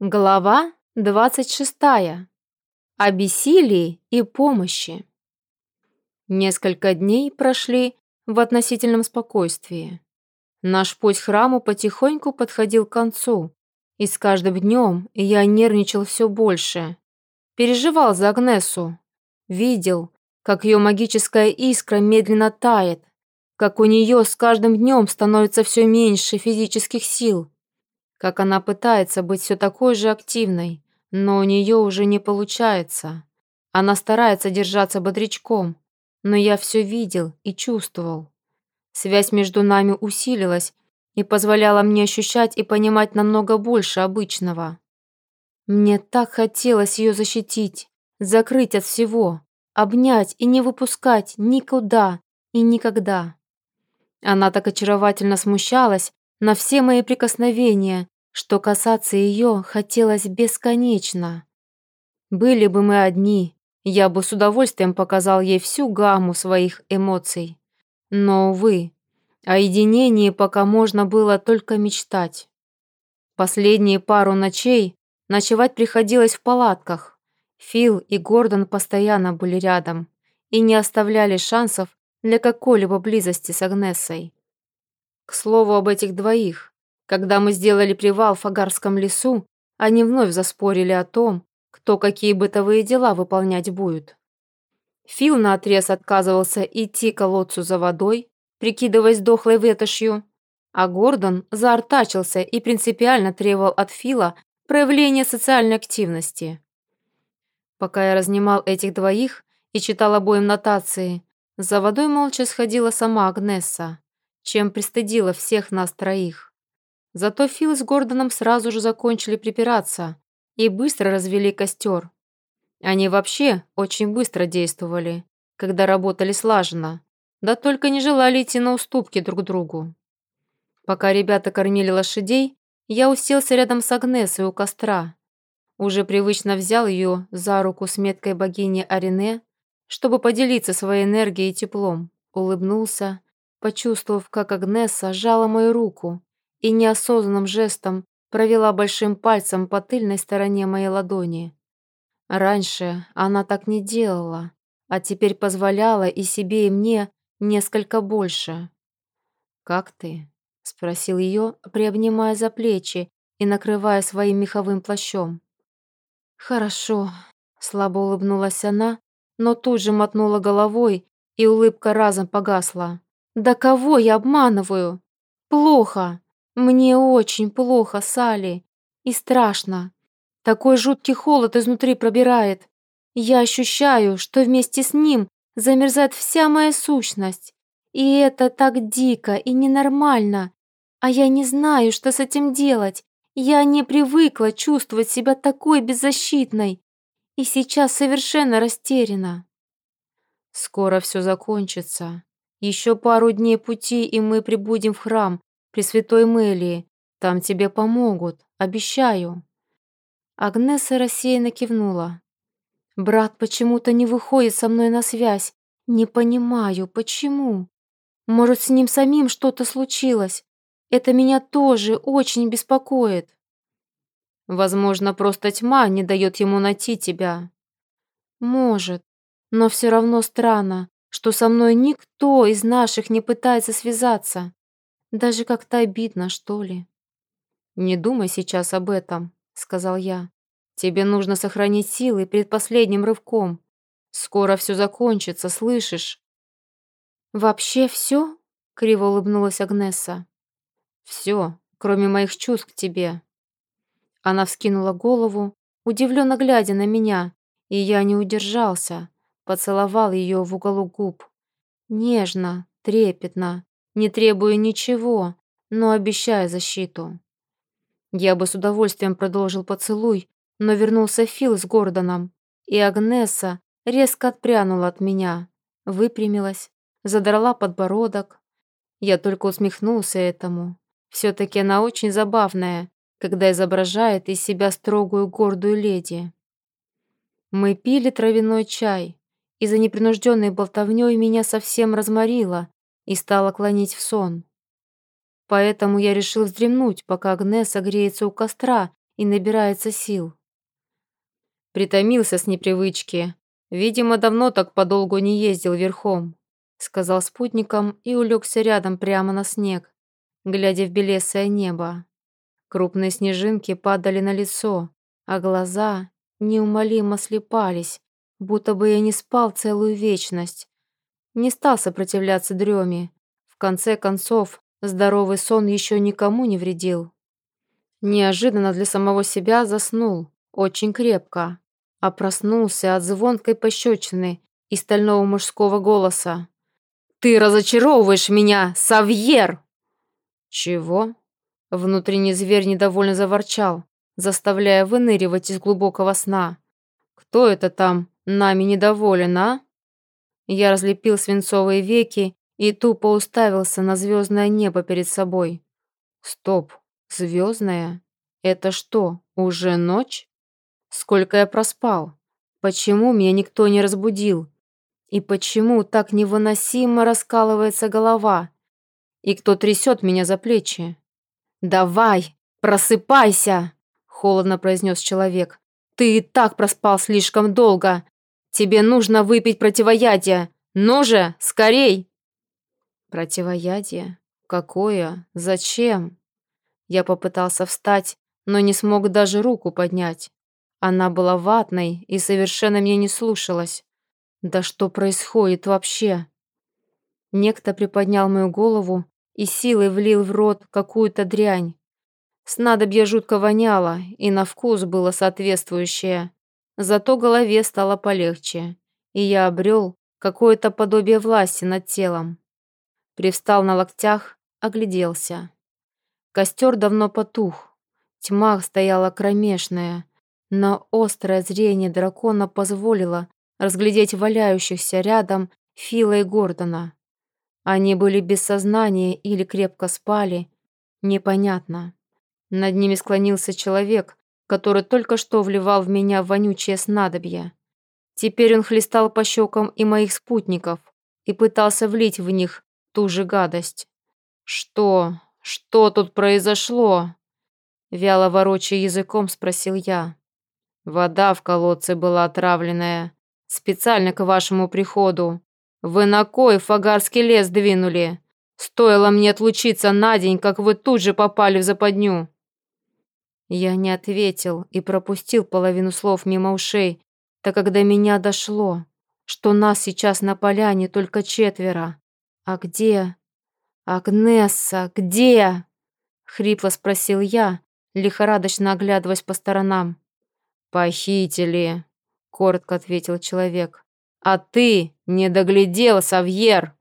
Глава 26. О бессилии и помощи. Несколько дней прошли в относительном спокойствии. Наш путь к храму потихоньку подходил к концу, и с каждым днем я нервничал все больше. Переживал за Агнесу. Видел, как ее магическая искра медленно тает, как у нее с каждым днем становится все меньше физических сил как она пытается быть все такой же активной, но у нее уже не получается. Она старается держаться бодрячком, но я все видел и чувствовал. Связь между нами усилилась и позволяла мне ощущать и понимать намного больше обычного. Мне так хотелось ее защитить, закрыть от всего, обнять и не выпускать никуда и никогда. Она так очаровательно смущалась, на все мои прикосновения, что касаться ее хотелось бесконечно. Были бы мы одни, я бы с удовольствием показал ей всю гамму своих эмоций. Но, увы, о единении пока можно было только мечтать. Последние пару ночей ночевать приходилось в палатках. Фил и Гордон постоянно были рядом и не оставляли шансов для какой-либо близости с Агнесой. К слову об этих двоих. Когда мы сделали привал в Фагарском лесу, они вновь заспорили о том, кто какие бытовые дела выполнять будет. Фил наотрез отказывался идти к колодцу за водой, прикидываясь дохлой ветошью, а Гордон заортачился и принципиально требовал от Фила проявления социальной активности. Пока я разнимал этих двоих и читал обоим нотации, за водой молча сходила сама Агнесса чем пристыдила всех нас троих. Зато Фил с Гордоном сразу же закончили припираться и быстро развели костер. Они вообще очень быстро действовали, когда работали слаженно, да только не желали идти на уступки друг другу. Пока ребята кормили лошадей, я уселся рядом с Агнесой у костра. Уже привычно взял ее за руку с меткой богини Арине, чтобы поделиться своей энергией и теплом, улыбнулся почувствовав, как Агнеса сжала мою руку и неосознанным жестом провела большим пальцем по тыльной стороне моей ладони. Раньше она так не делала, а теперь позволяла и себе, и мне несколько больше. «Как ты?» — спросил ее, приобнимая за плечи и накрывая своим меховым плащом. «Хорошо», — слабо улыбнулась она, но тут же мотнула головой, и улыбка разом погасла. Да кого я обманываю? Плохо. Мне очень плохо, Сали. И страшно. Такой жуткий холод изнутри пробирает. Я ощущаю, что вместе с ним замерзает вся моя сущность. И это так дико и ненормально. А я не знаю, что с этим делать. Я не привыкла чувствовать себя такой беззащитной. И сейчас совершенно растеряна. Скоро все закончится. Еще пару дней пути, и мы прибудем в храм Пресвятой Мелии. Там тебе помогут, обещаю». Агнеса рассеянно кивнула. «Брат почему-то не выходит со мной на связь. Не понимаю, почему? Может, с ним самим что-то случилось? Это меня тоже очень беспокоит». «Возможно, просто тьма не дает ему найти тебя». «Может, но все равно странно что со мной никто из наших не пытается связаться. Даже как-то обидно, что ли. «Не думай сейчас об этом», — сказал я. «Тебе нужно сохранить силы перед последним рывком. Скоро все закончится, слышишь?» «Вообще все?» — криво улыбнулась Агнеса. «Все, кроме моих чувств к тебе». Она вскинула голову, удивленно глядя на меня, и я не удержался поцеловал ее в уголок губ. Нежно, трепетно, не требуя ничего, но обещая защиту. Я бы с удовольствием продолжил поцелуй, но вернулся Фил с Гордоном, и Агнеса резко отпрянула от меня, выпрямилась, задрала подбородок. Я только усмехнулся этому. Все-таки она очень забавная, когда изображает из себя строгую гордую леди. Мы пили травяной чай, и за непринужденной болтовней меня совсем разморило и стало клонить в сон. Поэтому я решил вздремнуть, пока Агнес греется у костра и набирается сил. Притомился с непривычки. Видимо, давно так подолгу не ездил верхом, сказал спутникам и улегся рядом прямо на снег, глядя в белесое небо. Крупные снежинки падали на лицо, а глаза неумолимо слепались, будто бы я не спал целую вечность. Не стал сопротивляться дреме. В конце концов, здоровый сон еще никому не вредил. Неожиданно для самого себя заснул, очень крепко, а проснулся от звонкой пощечины и стального мужского голоса. «Ты разочаровываешь меня, Савьер!» «Чего?» Внутренний зверь недовольно заворчал, заставляя выныривать из глубокого сна. «Кто это там нами недоволен, а?» Я разлепил свинцовые веки и тупо уставился на звездное небо перед собой. «Стоп, Звездная? Это что, уже ночь? Сколько я проспал? Почему меня никто не разбудил? И почему так невыносимо раскалывается голова? И кто трясет меня за плечи? «Давай, просыпайся!» — холодно произнес человек. «Ты и так проспал слишком долго. Тебе нужно выпить противоядие. Ну же, скорей!» «Противоядие? Какое? Зачем?» Я попытался встать, но не смог даже руку поднять. Она была ватной и совершенно меня не слушалась. Да что происходит вообще? Некто приподнял мою голову и силой влил в рот какую-то дрянь. Снадобье жутко воняло, и на вкус было соответствующее. Зато голове стало полегче, и я обрел какое-то подобие власти над телом. Привстал на локтях, огляделся. Костер давно потух. Тьма стояла кромешная, но острое зрение дракона позволило разглядеть валяющихся рядом Фила и Гордона. Они были без сознания или крепко спали, непонятно. Над ними склонился человек, который только что вливал в меня вонючее снадобье. Теперь он хлестал по щекам и моих спутников и пытался влить в них ту же гадость. «Что? «Что тут произошло?» Вяло ворочая языком, спросил я. «Вода в колодце была отравленная. Специально к вашему приходу. Вы на кой фагарский лес двинули? Стоило мне отлучиться на день, как вы тут же попали в западню». Я не ответил и пропустил половину слов мимо ушей, так как до меня дошло, что нас сейчас на поляне только четверо. А где «Агнесса, где?» — хрипло спросил я, лихорадочно оглядываясь по сторонам. «Похитили», — коротко ответил человек. «А ты не доглядел, Савьер!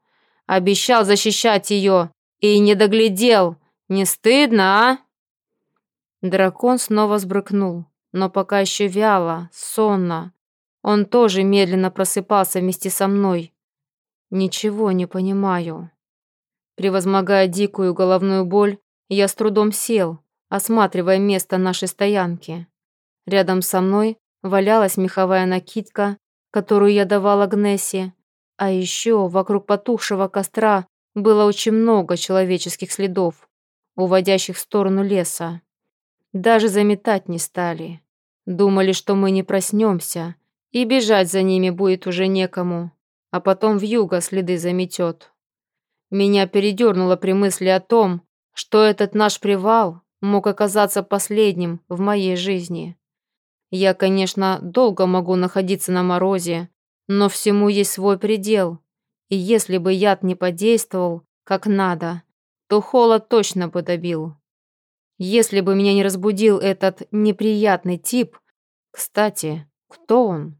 Обещал защищать ее и не доглядел! Не стыдно, а?» Дракон снова сбрыкнул, но пока еще вяло, сонно. Он тоже медленно просыпался вместе со мной. «Ничего не понимаю». Превозмогая дикую головную боль, я с трудом сел, осматривая место нашей стоянки. Рядом со мной валялась меховая накидка, которую я давала Гнессе, а еще вокруг потухшего костра было очень много человеческих следов, уводящих в сторону леса. Даже заметать не стали. Думали, что мы не проснемся, и бежать за ними будет уже некому, а потом в юго следы заметет. Меня передернуло при мысли о том, что этот наш привал мог оказаться последним в моей жизни. Я, конечно, долго могу находиться на морозе, но всему есть свой предел. И если бы яд не подействовал, как надо, то холод точно бы добил. Если бы меня не разбудил этот неприятный тип... Кстати, кто он?